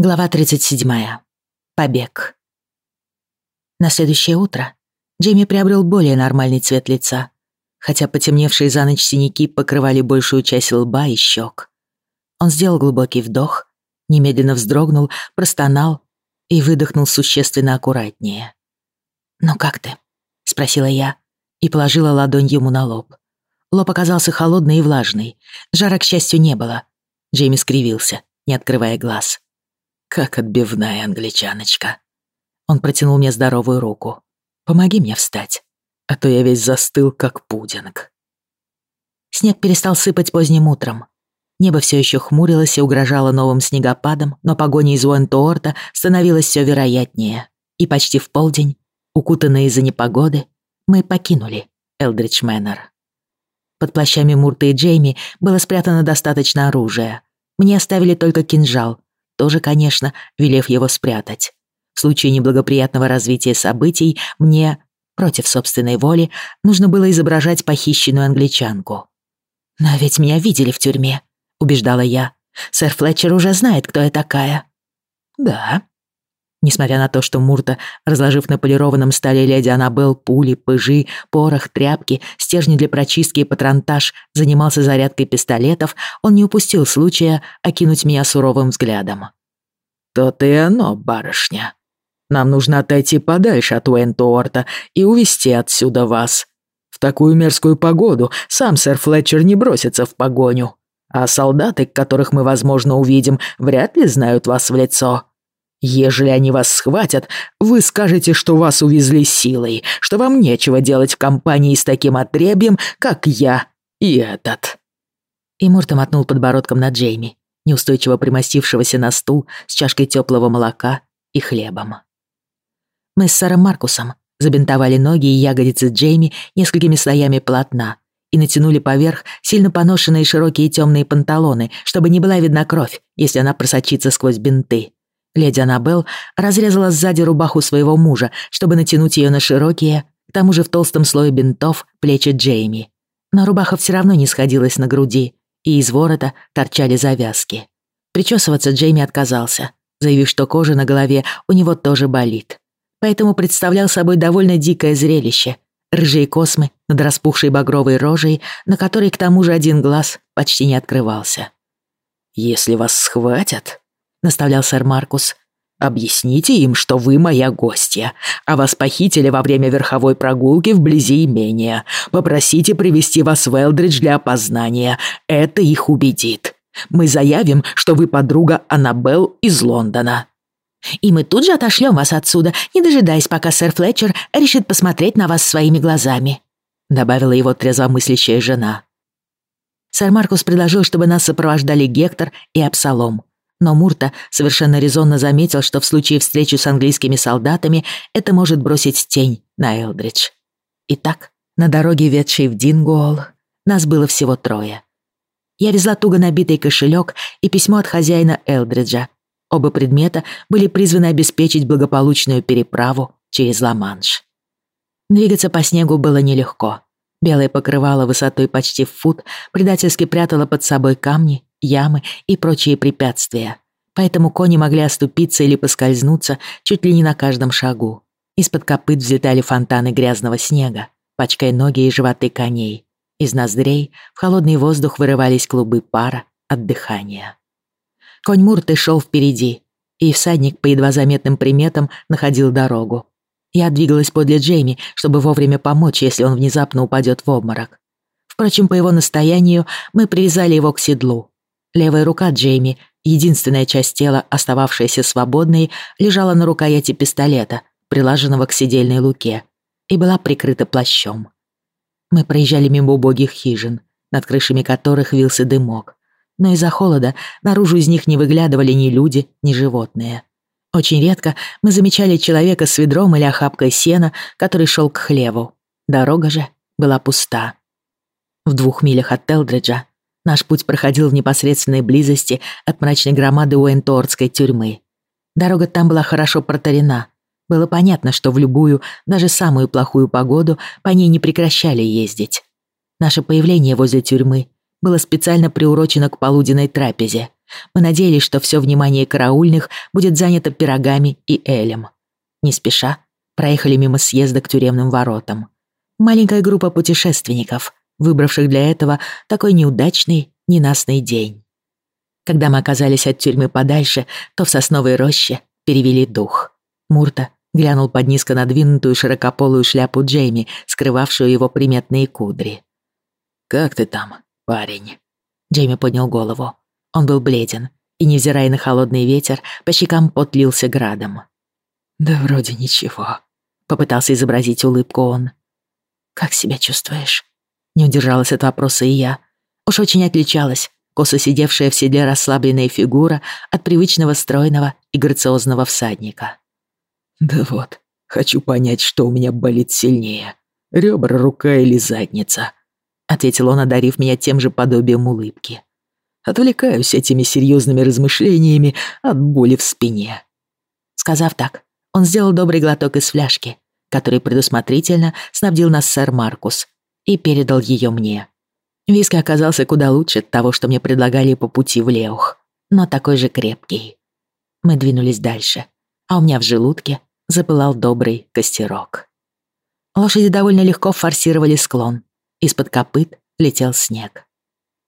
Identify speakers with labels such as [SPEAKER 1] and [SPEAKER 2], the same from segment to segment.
[SPEAKER 1] Глава 37. Побег. На следующее утро Джейми приобрел более нормальный цвет лица, хотя потемневшие за ночь синяки покрывали большую часть лба и щек. Он сделал глубокий вдох, немедленно вздрогнул, простонал и выдохнул существенно аккуратнее. «Ну как ты?» — спросила я и положила ладонь ему на лоб. Лоб оказался холодный и влажный. Жара, к счастью, не было. Джейми скривился, не открывая глаз. Как отбивная англичаночка. Он протянул мне здоровую руку. Помоги мне встать, а то я весь застыл, как пудинг. Снег перестал сыпать поздним утром. Небо все еще хмурилось и угрожало новым снегопадом, но погоня из Уэнтуорта становилась все вероятнее. И почти в полдень, укутанные из-за непогоды, мы покинули Элдридж Мэннер. Под плащами Мурта и Джейми было спрятано достаточно оружия. Мне оставили только кинжал, тоже, конечно, велев его спрятать. В случае неблагоприятного развития событий мне, против собственной воли, нужно было изображать похищенную англичанку. «Но ведь меня видели в тюрьме», — убеждала я. «Сэр Флетчер уже знает, кто я такая». «Да», Несмотря на то, что Мурта, разложив на полированном столе леди Аннабелл пули, пыжи, порох, тряпки, стержни для прочистки и патронтаж, занимался зарядкой пистолетов, он не упустил случая окинуть меня суровым взглядом. «То-то и оно, барышня. Нам нужно отойти подальше от Уэнтуорта и увести отсюда вас. В такую мерзкую погоду сам сэр Флетчер не бросится в погоню, а солдаты, которых мы, возможно, увидим, вряд ли знают вас в лицо». Ежели они вас схватят, вы скажете, что вас увезли силой, что вам нечего делать в компании с таким отребьем, как я и этот». И Мурта мотнул подбородком на Джейми, неустойчиво примостившегося на стул с чашкой теплого молока и хлебом. Мы с сэром Маркусом забинтовали ноги и ягодицы Джейми несколькими слоями полотна и натянули поверх сильно поношенные широкие темные панталоны, чтобы не была видна кровь, если она просочится сквозь бинты. Леди Аннабелл разрезала сзади рубаху своего мужа, чтобы натянуть ее на широкие, к тому же в толстом слое бинтов, плечи Джейми. Но рубаха все равно не сходилась на груди, и из ворота торчали завязки. Причесываться Джейми отказался, заявив, что кожа на голове у него тоже болит. Поэтому представлял собой довольно дикое зрелище. Рыжие космы над распухшей багровой рожей, на которой к тому же один глаз почти не открывался. «Если вас схватят», — наставлял сэр Маркус. «Объясните им, что вы моя гостья, а вас похитили во время верховой прогулки вблизи имения. Попросите привести вас в Элдридж для опознания. Это их убедит. Мы заявим, что вы подруга Аннабелл из Лондона». «И мы тут же отошлем вас отсюда, не дожидаясь, пока сэр Флетчер решит посмотреть на вас своими глазами», добавила его трезвомыслящая жена. Сэр Маркус предложил, чтобы нас сопровождали Гектор и Абсалом. Но Мурта совершенно резонно заметил, что в случае встречи с английскими солдатами это может бросить тень на Элдридж. Итак, на дороге, ведшей в Дингуолл, нас было всего трое. Я везла туго набитый кошелек и письмо от хозяина Элдриджа. Оба предмета были призваны обеспечить благополучную переправу через Ла-Манш. Двигаться по снегу было нелегко. Белое покрывало высотой почти в фут предательски прятало под собой камни ямы и прочие препятствия. Поэтому кони могли оступиться или поскользнуться чуть ли не на каждом шагу. Из-под копыт взлетали фонтаны грязного снега, пачкая ноги и животы коней. Из ноздрей в холодный воздух вырывались клубы пара от дыхания. Конь Мурты шел впереди, и всадник по едва заметным приметам находил дорогу. Я двигалась подле Джейми, чтобы вовремя помочь, если он внезапно упадет в обморок. Впрочем, по его настоянию мы привязали его к седлу, Левая рука Джейми, единственная часть тела, остававшаяся свободной, лежала на рукояти пистолета, прилаженного к седельной луке, и была прикрыта плащом. Мы проезжали мимо убогих хижин, над крышами которых вился дымок. Но из-за холода наружу из них не выглядывали ни люди, ни животные. Очень редко мы замечали человека с ведром или охапкой сена, который шел к хлеву. Дорога же была пуста. В двух милях от Телдриджа Наш путь проходил в непосредственной близости от мрачной громады Уэнтортской тюрьмы. Дорога там была хорошо протарена. Было понятно, что в любую, даже самую плохую погоду по ней не прекращали ездить. Наше появление возле тюрьмы было специально приурочено к полуденной трапезе, Мы надеялись, что все внимание караульных будет занято пирогами и элем. Не спеша проехали мимо съезда к тюремным воротам. Маленькая группа путешественников, выбравших для этого такой неудачный, ненастный день. Когда мы оказались от тюрьмы подальше, то в сосновой роще перевели дух. Мурта глянул под низко надвинутую широкополую шляпу Джейми, скрывавшую его приметные кудри. «Как ты там, парень?» Джейми поднял голову. Он был бледен, и, невзирая на холодный ветер, по щекам потлился градом. «Да вроде ничего», — попытался изобразить улыбку он. «Как себя чувствуешь?» Не удержалась от вопроса и я. Уж очень отличалась косо сидевшая в седле расслабленная фигура от привычного стройного и грациозного всадника.
[SPEAKER 2] «Да вот, хочу понять, что у меня болит сильнее. Ребра, рука или задница», — ответил он, одарив меня тем же подобием улыбки. «Отвлекаюсь этими серьезными размышлениями от боли в спине».
[SPEAKER 1] Сказав так, он сделал добрый глоток из фляжки, который предусмотрительно снабдил нас сэр Маркус, и передал ее мне. Виски оказался куда лучше того, что мне предлагали по пути в Леух, но такой же крепкий. Мы двинулись дальше, а у меня в желудке запылал добрый костерок. Лошади довольно легко форсировали склон. Из-под копыт летел снег.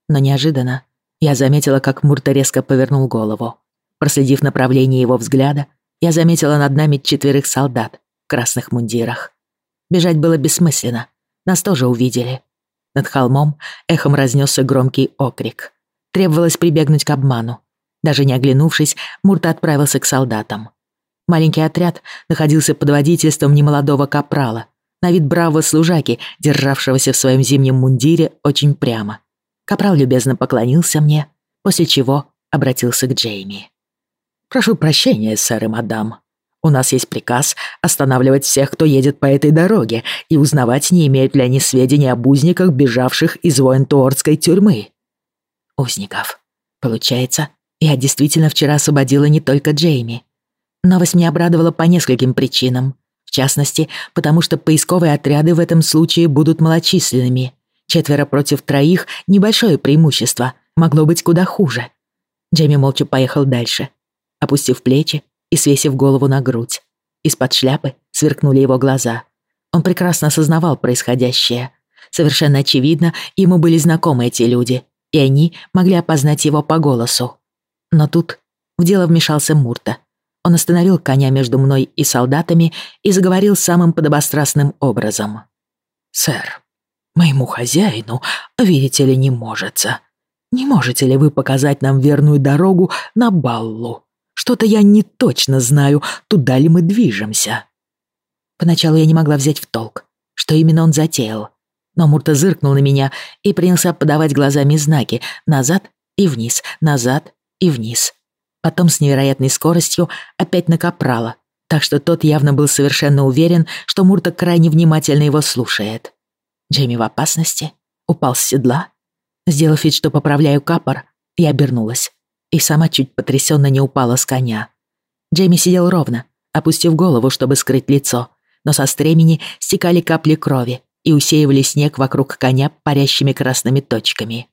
[SPEAKER 1] Но неожиданно я заметила, как Мурта резко повернул голову. Проследив направление его взгляда, я заметила над нами четверых солдат в красных мундирах. Бежать было бессмысленно. Нас тоже увидели. Над холмом эхом разнесся громкий окрик. Требовалось прибегнуть к обману. Даже не оглянувшись, Мурта отправился к солдатам. Маленький отряд находился под водительством немолодого капрала, на вид бравого служаки, державшегося в своем зимнем мундире очень прямо. Капрал любезно поклонился мне, после чего обратился к Джейми.
[SPEAKER 2] «Прошу прощения, сэр и мадам. У нас есть приказ останавливать всех, кто едет по этой дороге, и узнавать, не имеют ли они сведений об узниках, бежавших из Воентуордской тюрьмы».
[SPEAKER 1] «Узников. Получается, я действительно вчера освободила не только Джейми. Новость меня обрадовала по нескольким причинам. В частности, потому что поисковые отряды в этом случае будут малочисленными. Четверо против троих — небольшое преимущество, могло быть куда хуже. Джейми молча поехал дальше. Опустив плечи, и свесив голову на грудь. Из-под шляпы сверкнули его глаза. Он прекрасно осознавал происходящее. Совершенно очевидно, ему были знакомы эти люди, и они могли опознать его по голосу. Но тут в дело вмешался Мурта. Он остановил коня между мной и солдатами и заговорил самым подобострастным образом.
[SPEAKER 2] «Сэр, моему хозяину, видите ли, не можется. Не можете ли вы показать нам верную дорогу на Баллу? Что-то я не точно знаю, туда ли мы движемся.
[SPEAKER 1] Поначалу я не могла взять в толк, что именно он затеял. Но Мурта зыркнул на меня и принялся подавать глазами знаки назад и вниз, назад и вниз. Потом с невероятной скоростью опять на капрала, так что тот явно был совершенно уверен, что Мурта крайне внимательно его слушает. Джейми в опасности, упал с седла. Сделав вид, что поправляю капор, я обернулась и сама чуть потрясенно не упала с коня. Джейми сидел ровно, опустив голову, чтобы скрыть лицо, но со стремени стекали капли крови и усеивали снег вокруг коня парящими красными точками.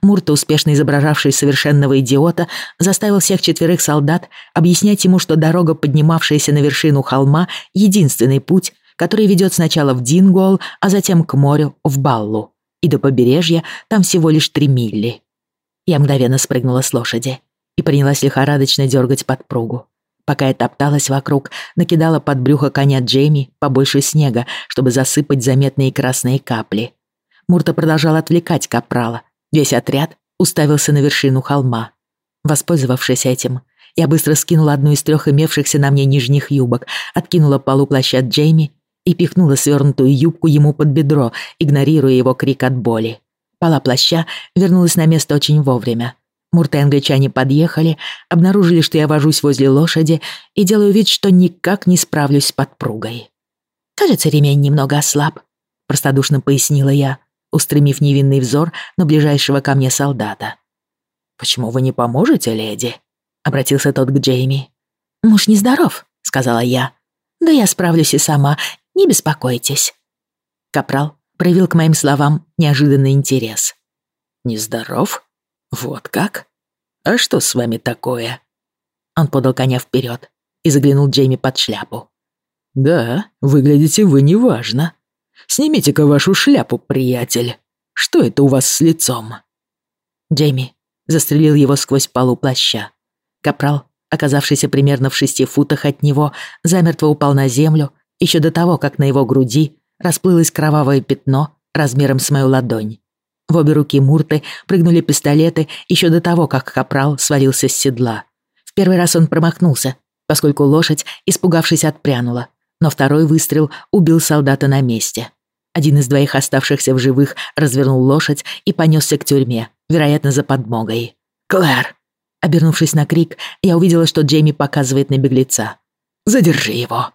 [SPEAKER 1] Мурта, успешно изображавший совершенного идиота, заставил всех четверых солдат объяснять ему, что дорога, поднимавшаяся на вершину холма, единственный путь, который ведет сначала в Дингуол, а затем к морю, в Баллу. И до побережья там всего лишь три мили. Я мгновенно спрыгнула с лошади и принялась лихорадочно дергать подпругу. Пока я топталась вокруг, накидала под брюхо коня Джейми побольше снега, чтобы засыпать заметные красные капли. Мурта продолжал отвлекать капрала. Весь отряд уставился на вершину холма. Воспользовавшись этим, я быстро скинула одну из трех имевшихся на мне нижних юбок, откинула полу плаща Джейми и пихнула свернутую юбку ему под бедро, игнорируя его крик от боли. Пола плаща вернулась на место очень вовремя. Мурты англичане подъехали, обнаружили, что я вожусь возле лошади и делаю вид, что никак не справлюсь с подпругой. «Кажется, ремень немного ослаб», — простодушно пояснила я, устремив невинный взор на ближайшего ко мне солдата.
[SPEAKER 2] «Почему вы не поможете, леди?» — обратился тот к Джейми.
[SPEAKER 1] «Муж нездоров», — сказала я. «Да я справлюсь и сама, не беспокойтесь». Капрал проявил к моим словам неожиданный интерес.
[SPEAKER 2] «Нездоров? Вот как? а что с вами такое?»
[SPEAKER 1] Он подал коня вперед и заглянул Джейми под шляпу.
[SPEAKER 2] «Да, выглядите вы неважно. Снимите-ка вашу шляпу, приятель. Что это у вас с лицом?»
[SPEAKER 1] Джейми застрелил его сквозь полу плаща. Капрал, оказавшийся примерно в шести футах от него, замертво упал на землю еще до того, как на его груди расплылось кровавое пятно размером с мою ладонь. В обе руки Мурты прыгнули пистолеты еще до того, как Капрал свалился с седла. В первый раз он промахнулся, поскольку лошадь, испугавшись, отпрянула, но второй выстрел убил солдата на месте. Один из двоих оставшихся в живых развернул лошадь и понесся к тюрьме, вероятно, за подмогой. «Клэр!» Обернувшись на крик, я увидела, что Джейми показывает на беглеца. «Задержи его!»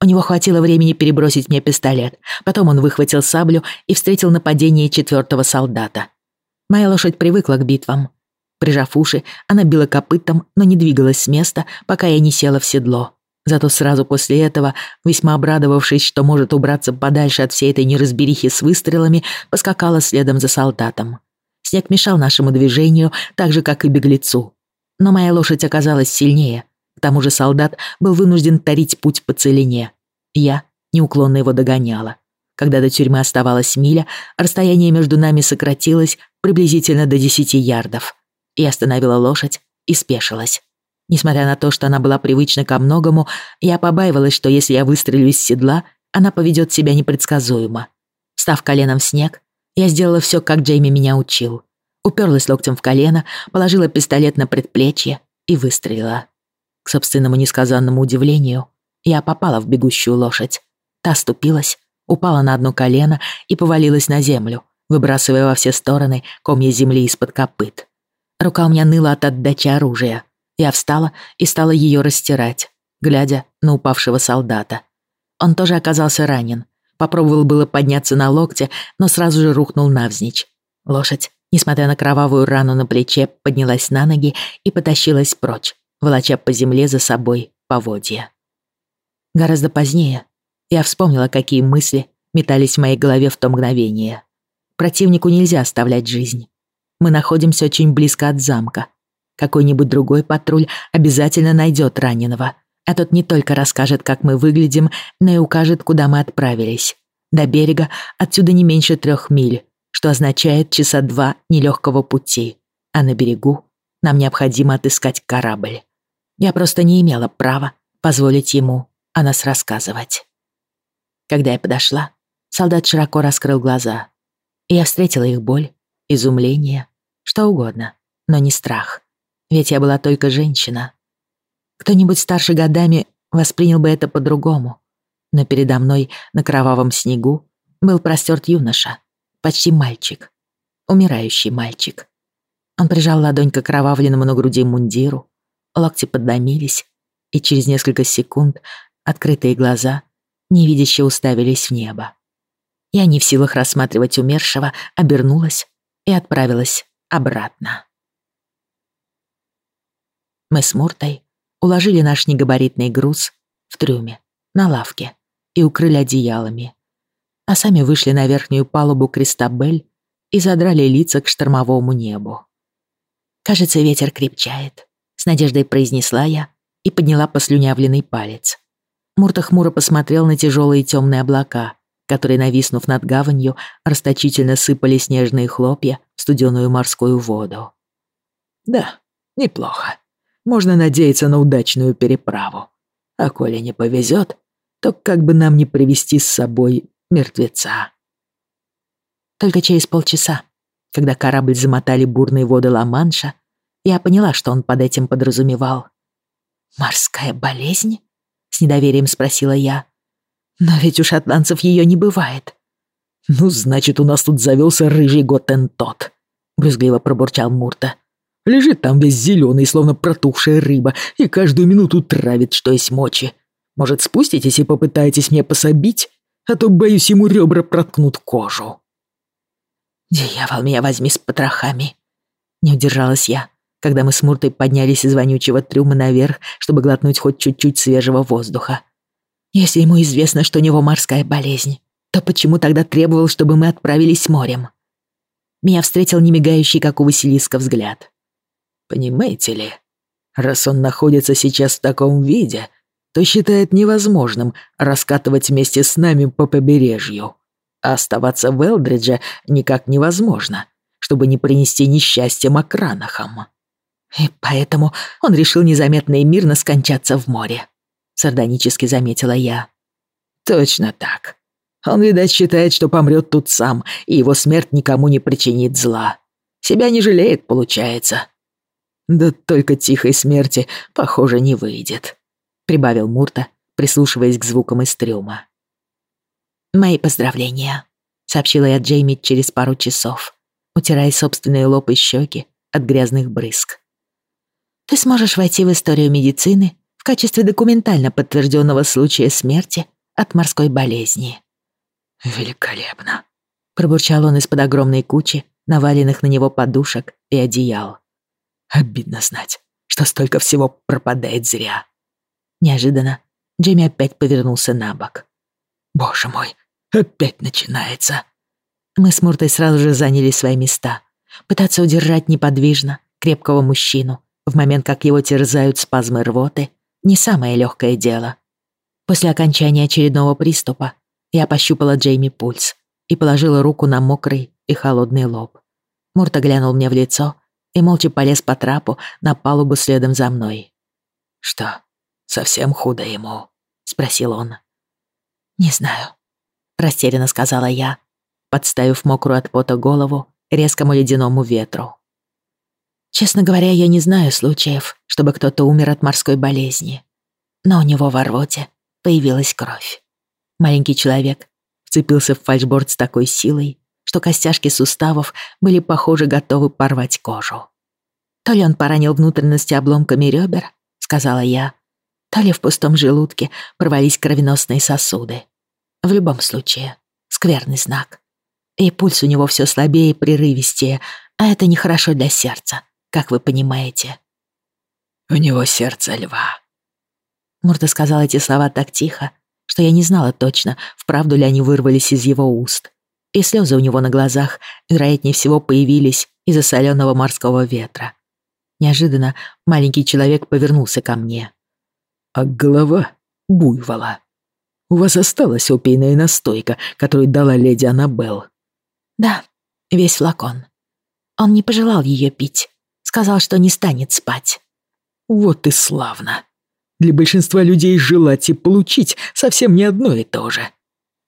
[SPEAKER 1] У него хватило времени перебросить мне пистолет. Потом он выхватил саблю и встретил нападение четвертого солдата. Моя лошадь привыкла к битвам. Прижав уши, она била копытом, но не двигалась с места, пока я не села в седло. Зато сразу после этого, весьма обрадовавшись, что может убраться подальше от всей этой неразберихи с выстрелами, поскакала следом за солдатом. Снег мешал нашему движению, так же, как и беглецу. Но моя лошадь оказалась сильнее. К тому же солдат был вынужден тарить путь по целине. Я неуклонно его догоняла. Когда до тюрьмы оставалась миля, расстояние между нами сократилось приблизительно до десяти ярдов. Я остановила лошадь и спешилась. Несмотря на то, что она была привычна ко многому, я побаивалась, что если я выстрелю из седла, она поведет себя непредсказуемо. Став коленом в снег, я сделала все, как Джейми меня учил. Уперлась локтем в колено, положила пистолет на предплечье и выстрелила. К собственному несказанному удивлению, я попала в бегущую лошадь. Та ступилась, упала на одно колено и повалилась на землю, выбрасывая во все стороны комья земли из-под копыт. Рука у меня ныла от отдачи оружия, я встала и стала ее растирать, глядя на упавшего солдата. Он тоже оказался ранен. Попробовал было подняться на локте, но сразу же рухнул навзничь. Лошадь, несмотря на кровавую рану на плече, поднялась на ноги и потащилась прочь, волоча по земле за собой поводья. Гораздо позднее я вспомнила, какие мысли метались в моей голове в то мгновение. Противнику нельзя оставлять жизнь. Мы находимся очень близко от замка, какой-нибудь другой патруль обязательно найдет раненого. А тот не только расскажет, как мы выглядим, но и укажет, куда мы отправились. До берега отсюда не меньше трех миль, что означает часа два нелегкого пути. А на берегу нам необходимо отыскать корабль. Я просто не имела права позволить ему о нас рассказывать. Когда я подошла, солдат широко раскрыл глаза. И я встретила их боль, изумление, что угодно, но не страх ведь я была только женщина. Кто-нибудь старше годами воспринял бы это по-другому, но передо мной на кровавом снегу был простерт юноша, почти мальчик, умирающий мальчик. Он прижал ладонь к окровавленному на груди мундиру, локти подломились, и через несколько секунд открытые глаза невидяще уставились в небо. Я не в силах рассматривать умершего, обернулась и отправилась обратно. Мы с Муртой уложили наш негабаритный груз в трюме, на лавке, и укрыли одеялами. А сами вышли на верхнюю палубу Кристабель и задрали лица к штормовому небу. «Кажется, ветер крепчает», — надеждой произнесла я и подняла послюнявленный палец. Мурта хмуро посмотрел на тяжелые темные облака, которые, нависнув над гаванью, расточительно сыпали снежные хлопья в студеную морскую воду.
[SPEAKER 2] «Да, неплохо», можно надеяться на удачную переправу. А коли не повезет, то как бы нам не привести с собой мертвеца.
[SPEAKER 1] Только через полчаса, когда корабль замотали бурные воды Ла-Манша, я поняла, что он под этим подразумевал. «Морская болезнь?» — с недоверием спросила я. «Но ведь у шотландцев ее не бывает».
[SPEAKER 2] «Ну, значит, у нас тут завелся рыжий Готентот», — брюзгливо пробурчал Мурта. Лежит там весь зеленый, словно протухшая рыба, и каждую минуту травит, что есть мочи. Может, спуститесь и попытаетесь мне пособить, а то, боюсь, ему ребра проткнут кожу».
[SPEAKER 1] «Дьявол, меня возьми с потрохами!» Не удержалась я, когда мы с Муртой поднялись из вонючего трюма наверх, чтобы глотнуть хоть чуть-чуть свежего воздуха. Если ему известно, что у него морская болезнь, то почему тогда требовал, чтобы мы отправились морем? Меня встретил немигающий, как у Василиска, взгляд.
[SPEAKER 2] Понимаете ли, раз он находится сейчас в таком виде, то считает невозможным раскатывать вместе с нами по побережью. А оставаться в Элдридже никак невозможно, чтобы не принести несчастья Макранахам.
[SPEAKER 1] И поэтому он решил незаметно и мирно скончаться в море. Сардонически заметила я.
[SPEAKER 2] Точно так. Он, видать, считает, что помрет тут сам, и его смерть никому не причинит зла. Себя не жалеет, получается. Да только тихой смерти, похоже, не выйдет прибавил Мурта, прислушиваясь к звукам из трюма.
[SPEAKER 1] «Мои поздравления», — сообщила я Джейми через пару часов, утирая собственные лоб и щеки от грязных брызг. «Ты сможешь войти в историю медицины в качестве документально подтвержденного случая смерти от морской болезни».
[SPEAKER 2] «Великолепно», —
[SPEAKER 1] пробурчал он из-под огромной кучи наваленных на него подушек и одеял.
[SPEAKER 2] «Обидно знать, что столько всего пропадает зря».
[SPEAKER 1] Неожиданно Джейми опять повернулся на бок.
[SPEAKER 2] «Боже мой, опять начинается!»
[SPEAKER 1] Мы с Муртой сразу же заняли свои места. Пытаться удержать неподвижно крепкого мужчину в момент, как его терзают спазмы рвоты, не самое легкое дело. После окончания очередного приступа я пощупала Джейми пульс и положила руку на мокрый и холодный лоб. Мурта глянул мне в лицо и молча полез по трапу на палубу следом за мной.
[SPEAKER 2] «Что, Совсем худо ему?» — спросил он.
[SPEAKER 1] «Не знаю», — растерянно сказала я, подставив мокрую от пота голову резкому ледяному ветру. Честно говоря, я не знаю случаев, чтобы кто-то умер от морской болезни. Но у него во рвоте появилась кровь. Маленький человек вцепился в фальшборд с такой силой, что костяшки суставов были, похоже, готовы порвать кожу. То ли он поранил внутренности обломками ребер, сказала я, то ли в пустом желудке порвались кровеносные сосуды. В любом случае, скверный знак. И пульс у него все слабее и прерывистее, а это нехорошо для сердца, как вы понимаете.
[SPEAKER 2] «У него сердце льва».
[SPEAKER 1] Мурта сказал эти слова так тихо, что я не знала точно, вправду ли они вырвались из его уст. И слезы у него на глазах, вероятнее всего, появились из-за соленого морского ветра. Неожиданно маленький человек повернулся ко мне
[SPEAKER 2] а голова буйвола. У вас осталась опийная настойка, которую дала леди Аннабелл?»
[SPEAKER 1] «Да, весь флакон. Он не пожелал ее пить. Сказал, что не станет спать».
[SPEAKER 2] «Вот и славно. Для большинства людей желать и получить совсем не одно и то же.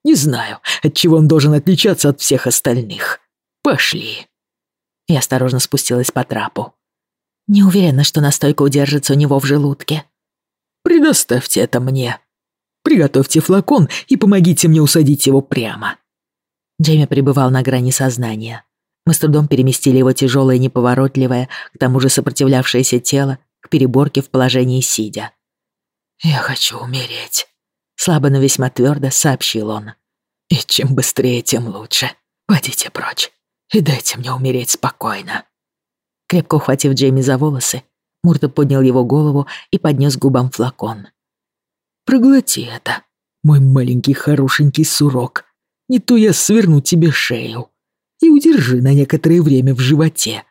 [SPEAKER 2] Не знаю, от чего он должен отличаться от всех остальных. Пошли».
[SPEAKER 1] Я осторожно спустилась по трапу. Не уверена, что настойка удержится у него в желудке.
[SPEAKER 2] Предоставьте это мне. Приготовьте флакон и помогите мне усадить его прямо».
[SPEAKER 1] Джейми пребывал на грани сознания. Мы с трудом переместили его тяжелое неповоротливое, к тому же сопротивлявшееся тело, к переборке в положении сидя.
[SPEAKER 2] «Я хочу умереть», —
[SPEAKER 1] слабо, но весьма твердо сообщил он.
[SPEAKER 2] «И чем быстрее, тем лучше. Пойдите прочь и дайте мне умереть спокойно».
[SPEAKER 1] Крепко ухватив Джейми за волосы, Мурта поднял его голову и поднес губам флакон.
[SPEAKER 2] «Проглоти это, мой маленький хорошенький сурок. Не то я сверну тебе шею. И удержи на некоторое время в животе.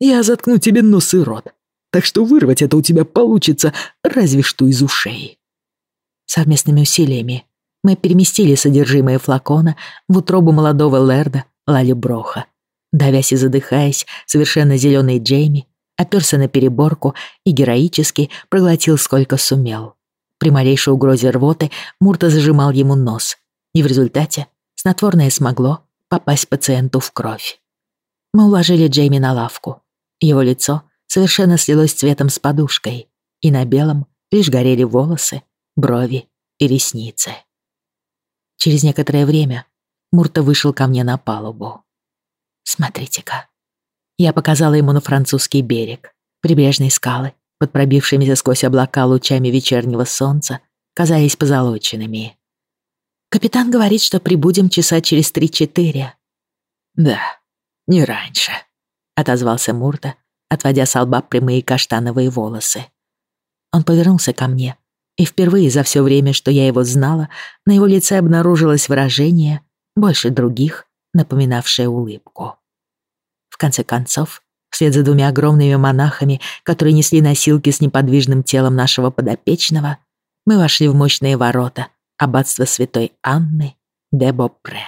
[SPEAKER 2] Я заткну тебе нос и рот, так что вырвать это у тебя получится разве что из ушей».
[SPEAKER 1] Совместными усилиями мы переместили содержимое флакона в утробу молодого Лерда Лали Броха. Давясь и задыхаясь, совершенно зеленый Джейми оперся на переборку и героически проглотил сколько сумел. При малейшей угрозе рвоты Мурта зажимал ему нос, и в результате снотворное смогло попасть пациенту в кровь. Мы уложили Джейми на лавку. Его лицо совершенно слилось цветом с подушкой, и на белом лишь горели волосы, брови и ресницы. Через некоторое время Мурта вышел ко мне на палубу. «Смотрите-ка», я показала ему на французский берег. Прибрежные скалы, под пробившимися сквозь облака лучами вечернего солнца, казались позолоченными. Капитан говорит, что прибудем часа через три-четыре.
[SPEAKER 2] Да, не раньше, отозвался Мурта, отводя с лба прямые каштановые волосы.
[SPEAKER 1] Он повернулся ко мне, и впервые за все время, что я его знала, на его лице обнаружилось выражение, больше других, напоминавшее улыбку. В конце концов, Вслед за двумя огромными монахами, которые несли носилки с неподвижным телом нашего подопечного, мы вошли в мощные ворота аббатства святой Анны де Бопре.